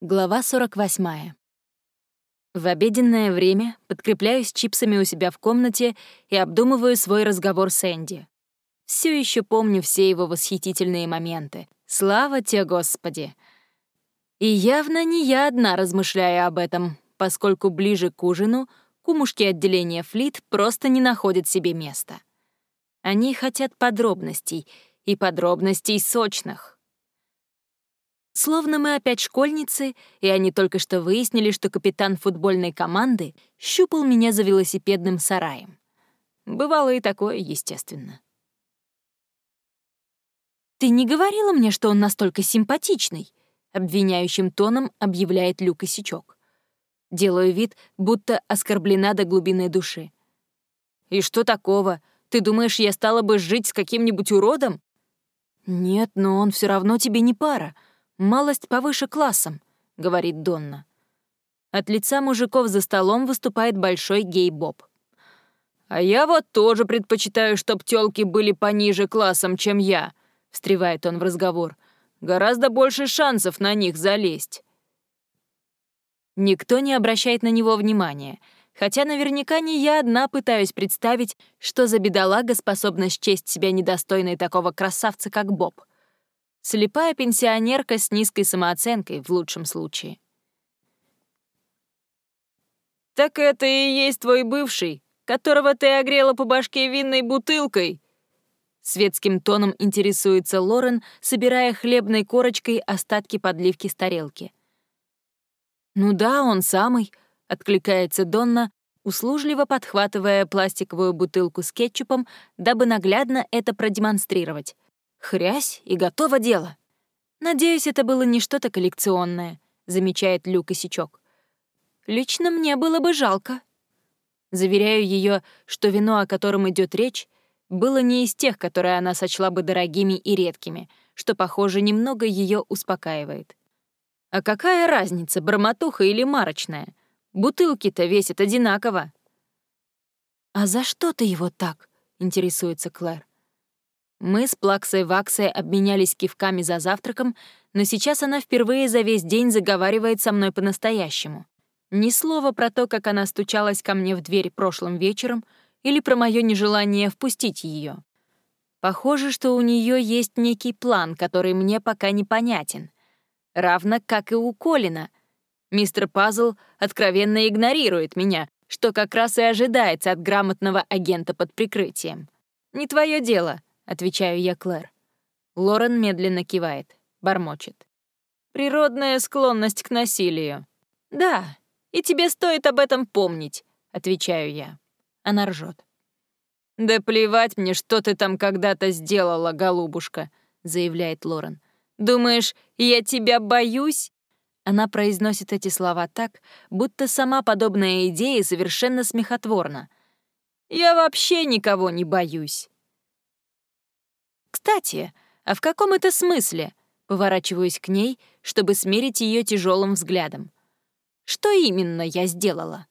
Глава 48. В обеденное время подкрепляюсь чипсами у себя в комнате и обдумываю свой разговор с Энди. Все еще помню все его восхитительные моменты. Слава тебе, Господи! И явно не я одна размышляю об этом, поскольку ближе к ужину кумушки отделения Флит просто не находят себе места. Они хотят подробностей, и подробностей сочных. Словно мы опять школьницы, и они только что выяснили, что капитан футбольной команды щупал меня за велосипедным сараем. Бывало и такое, естественно. «Ты не говорила мне, что он настолько симпатичный?» — обвиняющим тоном объявляет Люк Сичок. Делаю вид, будто оскорблена до глубины души. «И что такого? Ты думаешь, я стала бы жить с каким-нибудь уродом?» «Нет, но он все равно тебе не пара», малость повыше классом», — говорит Донна. От лица мужиков за столом выступает большой гей-боб. «А я вот тоже предпочитаю, чтоб тёлки были пониже классом, чем я», — встревает он в разговор. «Гораздо больше шансов на них залезть». Никто не обращает на него внимания, хотя наверняка не я одна пытаюсь представить, что за бедолага способна счесть себя недостойной такого красавца, как Боб. Слепая пенсионерка с низкой самооценкой в лучшем случае. «Так это и есть твой бывший, которого ты огрела по башке винной бутылкой?» Светским тоном интересуется Лорен, собирая хлебной корочкой остатки подливки с тарелки. «Ну да, он самый», — откликается Донна, услужливо подхватывая пластиковую бутылку с кетчупом, дабы наглядно это продемонстрировать. Хрясь, и готово дело. Надеюсь, это было не что-то коллекционное, замечает Люк Сичок. Лично мне было бы жалко. Заверяю ее, что вино, о котором идет речь, было не из тех, которые она сочла бы дорогими и редкими, что, похоже, немного ее успокаивает. А какая разница, бормотуха или марочная? Бутылки-то весят одинаково. «А за что ты его так?» — интересуется Клэр. Мы с Плаксой Ваксой обменялись кивками за завтраком, но сейчас она впервые за весь день заговаривает со мной по-настоящему. Ни слова про то, как она стучалась ко мне в дверь прошлым вечером, или про мое нежелание впустить ее. Похоже, что у нее есть некий план, который мне пока непонятен. Равно как и у Колина. Мистер Пазл откровенно игнорирует меня, что как раз и ожидается от грамотного агента под прикрытием. Не твое дело — отвечаю я Клэр. Лорен медленно кивает, бормочет. Природная склонность к насилию. Да, и тебе стоит об этом помнить, отвечаю я. Она ржет. Да плевать мне, что ты там когда-то сделала, голубушка, заявляет Лорен. Думаешь, я тебя боюсь? Она произносит эти слова так, будто сама подобная идея совершенно смехотворна. «Я вообще никого не боюсь». «Кстати, а в каком это смысле?» Поворачиваюсь к ней, чтобы смерить ее тяжелым взглядом. «Что именно я сделала?»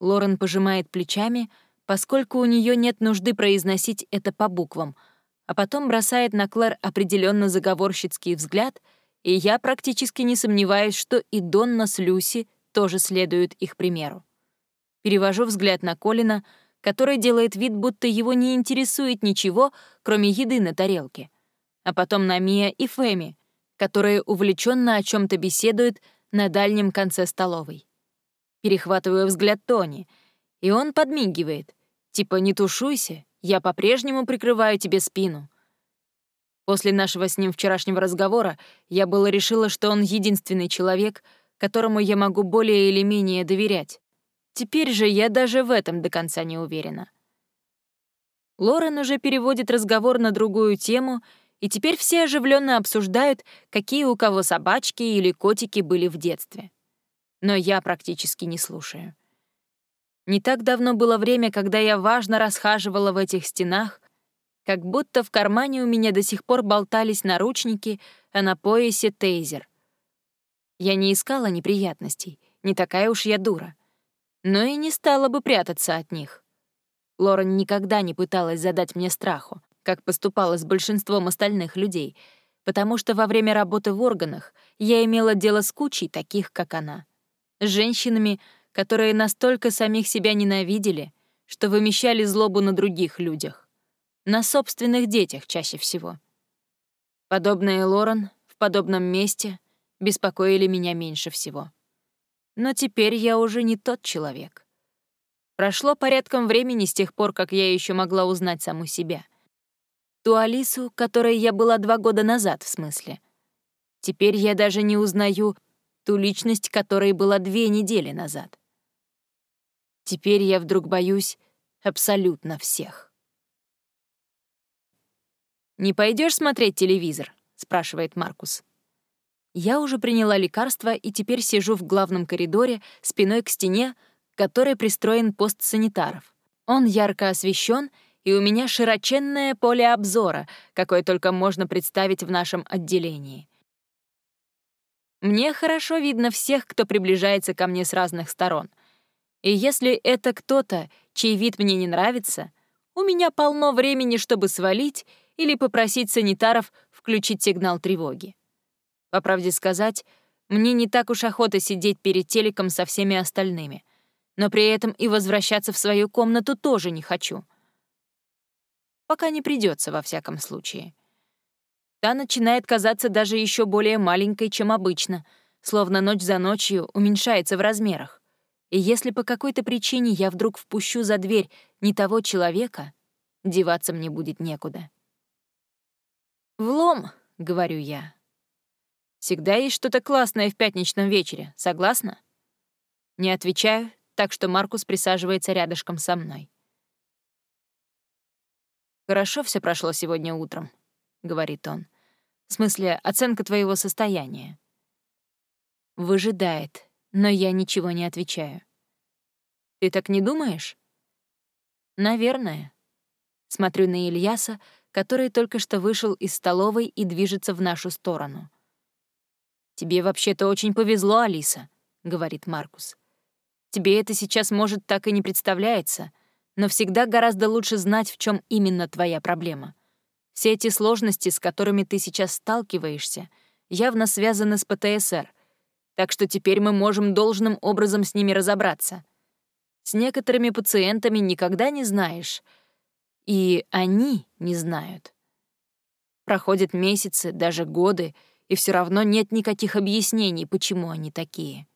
Лорен пожимает плечами, поскольку у нее нет нужды произносить это по буквам, а потом бросает на Клэр определенно заговорщицкий взгляд, и я практически не сомневаюсь, что и Донна с Люси тоже следуют их примеру. Перевожу взгляд на Колина — который делает вид, будто его не интересует ничего, кроме еды на тарелке. А потом на Мия и Фэми, которые увлеченно о чем то беседуют на дальнем конце столовой. Перехватываю взгляд Тони, и он подмигивает, типа «не тушуйся, я по-прежнему прикрываю тебе спину». После нашего с ним вчерашнего разговора я было решила, что он единственный человек, которому я могу более или менее доверять. Теперь же я даже в этом до конца не уверена. Лорен уже переводит разговор на другую тему, и теперь все оживленно обсуждают, какие у кого собачки или котики были в детстве. Но я практически не слушаю. Не так давно было время, когда я важно расхаживала в этих стенах, как будто в кармане у меня до сих пор болтались наручники, а на поясе — тейзер. Я не искала неприятностей, не такая уж я дура — но и не стала бы прятаться от них. Лорен никогда не пыталась задать мне страху, как поступала с большинством остальных людей, потому что во время работы в органах я имела дело с кучей таких, как она. С женщинами, которые настолько самих себя ненавидели, что вымещали злобу на других людях. На собственных детях чаще всего. Подобные Лорен в подобном месте беспокоили меня меньше всего. Но теперь я уже не тот человек. Прошло порядком времени с тех пор, как я еще могла узнать саму себя. Ту Алису, которой я была два года назад, в смысле. Теперь я даже не узнаю ту личность, которой была две недели назад. Теперь я вдруг боюсь абсолютно всех. «Не пойдешь смотреть телевизор?» — спрашивает Маркус. Я уже приняла лекарство и теперь сижу в главном коридоре спиной к стене, к которой пристроен пост санитаров. Он ярко освещен, и у меня широченное поле обзора, какое только можно представить в нашем отделении. Мне хорошо видно всех, кто приближается ко мне с разных сторон. И если это кто-то, чей вид мне не нравится, у меня полно времени, чтобы свалить или попросить санитаров включить сигнал тревоги. По правде сказать, мне не так уж охота сидеть перед телеком со всеми остальными, но при этом и возвращаться в свою комнату тоже не хочу. Пока не придется во всяком случае. Та начинает казаться даже еще более маленькой, чем обычно, словно ночь за ночью уменьшается в размерах. И если по какой-то причине я вдруг впущу за дверь не того человека, деваться мне будет некуда. «Влом», — говорю я. Всегда есть что-то классное в пятничном вечере, согласна? Не отвечаю, так что Маркус присаживается рядышком со мной. «Хорошо все прошло сегодня утром», — говорит он. «В смысле, оценка твоего состояния». Выжидает, но я ничего не отвечаю. «Ты так не думаешь?» «Наверное». Смотрю на Ильяса, который только что вышел из столовой и движется в нашу сторону. «Тебе вообще-то очень повезло, Алиса», — говорит Маркус. «Тебе это сейчас, может, так и не представляется, но всегда гораздо лучше знать, в чем именно твоя проблема. Все эти сложности, с которыми ты сейчас сталкиваешься, явно связаны с ПТСР, так что теперь мы можем должным образом с ними разобраться. С некоторыми пациентами никогда не знаешь, и они не знают. Проходят месяцы, даже годы, и все равно нет никаких объяснений, почему они такие.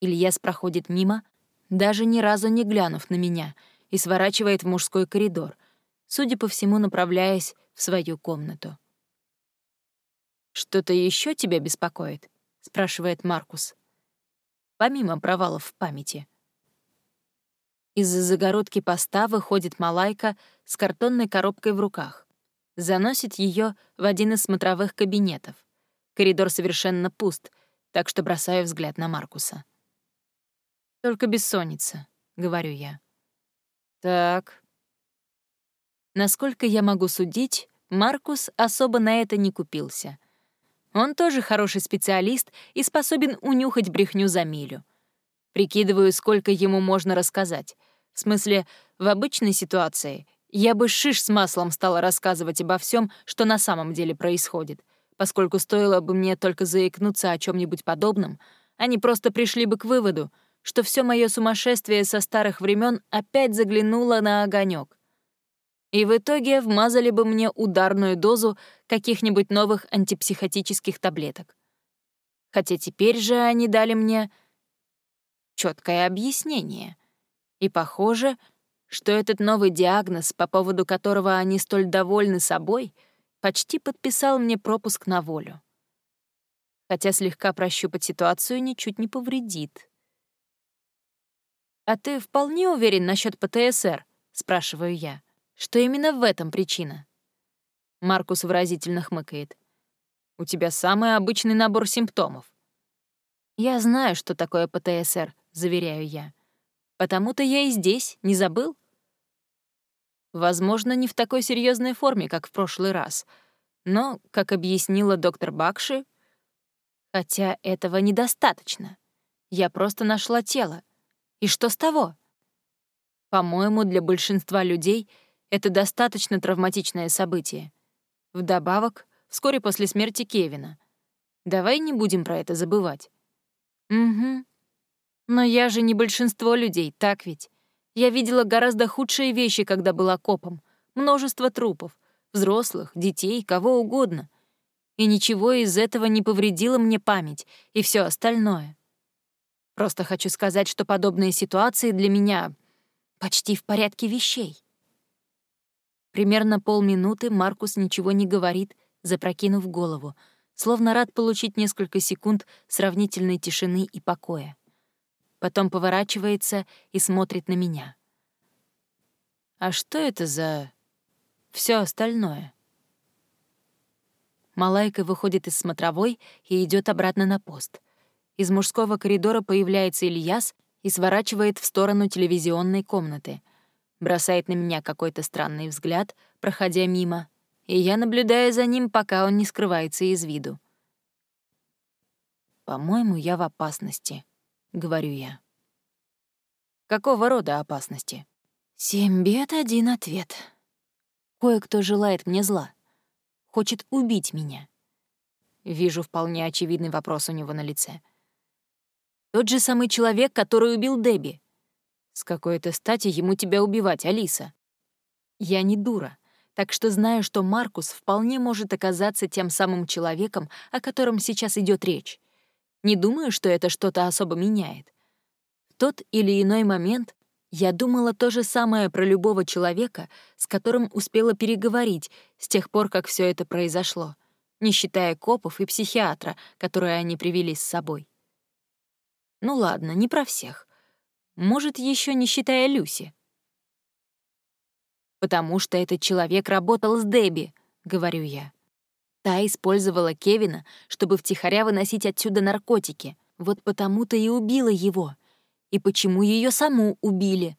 Ильяс проходит мимо, даже ни разу не глянув на меня, и сворачивает в мужской коридор, судя по всему, направляясь в свою комнату. «Что-то еще тебя беспокоит?» — спрашивает Маркус. Помимо провалов в памяти. Из-за загородки поста выходит Малайка с картонной коробкой в руках заносит ее в один из смотровых кабинетов. Коридор совершенно пуст, так что бросаю взгляд на Маркуса. «Только бессонница», — говорю я. «Так». Насколько я могу судить, Маркус особо на это не купился. Он тоже хороший специалист и способен унюхать брехню за милю. Прикидываю, сколько ему можно рассказать. В смысле, в обычной ситуации я бы шиш с маслом стала рассказывать обо всем, что на самом деле происходит, поскольку стоило бы мне только заикнуться о чем нибудь подобном, они просто пришли бы к выводу, что все мое сумасшествие со старых времен опять заглянуло на огонек. И в итоге вмазали бы мне ударную дозу каких-нибудь новых антипсихотических таблеток. Хотя теперь же они дали мне четкое объяснение. И, похоже, что этот новый диагноз, по поводу которого они столь довольны собой, почти подписал мне пропуск на волю. Хотя слегка прощупать ситуацию ничуть не повредит. «А ты вполне уверен насчет ПТСР?» — спрашиваю я. «Что именно в этом причина?» Маркус выразительно хмыкает. «У тебя самый обычный набор симптомов». «Я знаю, что такое ПТСР», — заверяю я. «Потому-то я и здесь, не забыл?» Возможно, не в такой серьезной форме, как в прошлый раз. Но, как объяснила доктор Бакши, хотя этого недостаточно. Я просто нашла тело. И что с того? По-моему, для большинства людей это достаточно травматичное событие. Вдобавок, вскоре после смерти Кевина. Давай не будем про это забывать. Угу. Но я же не большинство людей, так ведь? Я видела гораздо худшие вещи, когда была копом. Множество трупов. Взрослых, детей, кого угодно. И ничего из этого не повредило мне память и все остальное. Просто хочу сказать, что подобные ситуации для меня почти в порядке вещей. Примерно полминуты Маркус ничего не говорит, запрокинув голову, словно рад получить несколько секунд сравнительной тишины и покоя. Потом поворачивается и смотрит на меня. «А что это за... все остальное?» Малайка выходит из смотровой и идет обратно на пост. Из мужского коридора появляется Ильяс и сворачивает в сторону телевизионной комнаты. Бросает на меня какой-то странный взгляд, проходя мимо, и я наблюдаю за ним, пока он не скрывается из виду. «По-моему, я в опасности», — говорю я. «Какого рода опасности?» «Семь бед, один ответ. Кое-кто желает мне зла. Хочет убить меня». Вижу вполне очевидный вопрос у него на лице. Тот же самый человек, который убил Дебби. С какой-то стати ему тебя убивать, Алиса? Я не дура, так что знаю, что Маркус вполне может оказаться тем самым человеком, о котором сейчас идет речь. Не думаю, что это что-то особо меняет. В тот или иной момент я думала то же самое про любого человека, с которым успела переговорить с тех пор, как все это произошло, не считая копов и психиатра, которые они привели с собой. Ну ладно, не про всех. Может, еще не считая Люси. «Потому что этот человек работал с Дебби», — говорю я. Та использовала Кевина, чтобы втихаря выносить отсюда наркотики. Вот потому-то и убила его. И почему ее саму убили?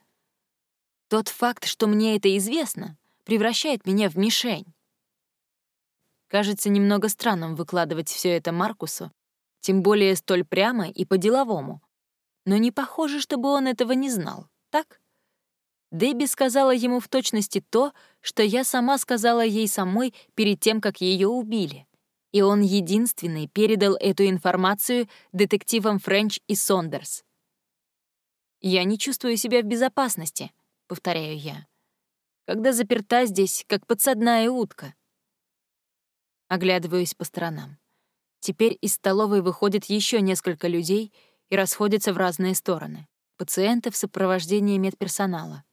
Тот факт, что мне это известно, превращает меня в мишень. Кажется немного странным выкладывать все это Маркусу, тем более столь прямо и по-деловому. Но не похоже, чтобы он этого не знал, так? Дебби сказала ему в точности то, что я сама сказала ей самой перед тем, как ее убили. И он единственный передал эту информацию детективам Френч и Сондерс. «Я не чувствую себя в безопасности», — повторяю я, «когда заперта здесь, как подсадная утка». Оглядываюсь по сторонам. Теперь из столовой выходит еще несколько людей и расходятся в разные стороны. Пациенты в сопровождении медперсонала.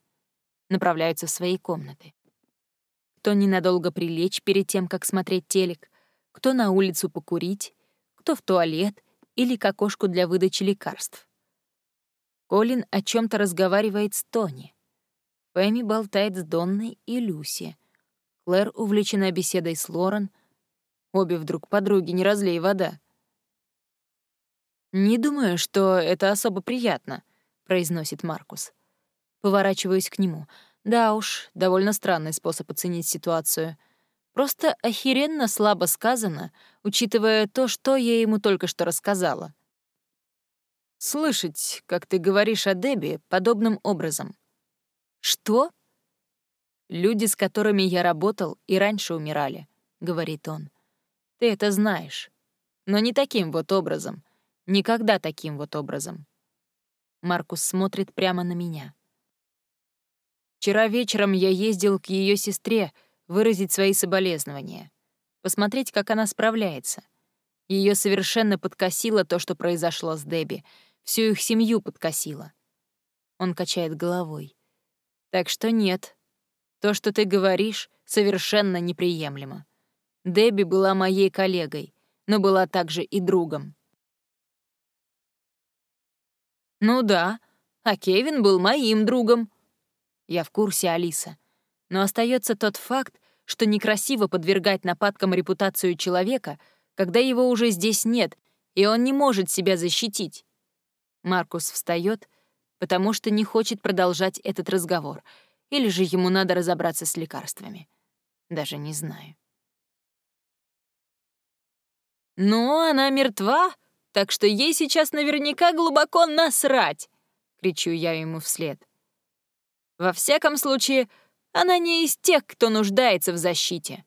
Направляются в свои комнаты. Кто ненадолго прилечь перед тем, как смотреть телек, кто на улицу покурить, кто в туалет или к окошку для выдачи лекарств. Колин о чем то разговаривает с Тони. Фэми болтает с Донной и Люси. Клэр увлечена беседой с Лорен — Обе вдруг подруги, не разлей вода. «Не думаю, что это особо приятно», — произносит Маркус. Поворачиваюсь к нему. Да уж, довольно странный способ оценить ситуацию. Просто охеренно слабо сказано, учитывая то, что я ему только что рассказала. «Слышать, как ты говоришь о Дебби, подобным образом». «Что?» «Люди, с которыми я работал, и раньше умирали», — говорит он. Ты это знаешь. Но не таким вот образом. Никогда таким вот образом. Маркус смотрит прямо на меня. Вчера вечером я ездил к ее сестре выразить свои соболезнования, посмотреть, как она справляется. Ее совершенно подкосило то, что произошло с Дебби, всю их семью подкосило. Он качает головой. Так что нет, то, что ты говоришь, совершенно неприемлемо. Дебби была моей коллегой, но была также и другом. Ну да, а Кевин был моим другом. Я в курсе, Алиса. Но остается тот факт, что некрасиво подвергать нападкам репутацию человека, когда его уже здесь нет, и он не может себя защитить. Маркус встает, потому что не хочет продолжать этот разговор, или же ему надо разобраться с лекарствами. Даже не знаю. «Ну, она мертва, так что ей сейчас наверняка глубоко насрать!» — кричу я ему вслед. «Во всяком случае, она не из тех, кто нуждается в защите».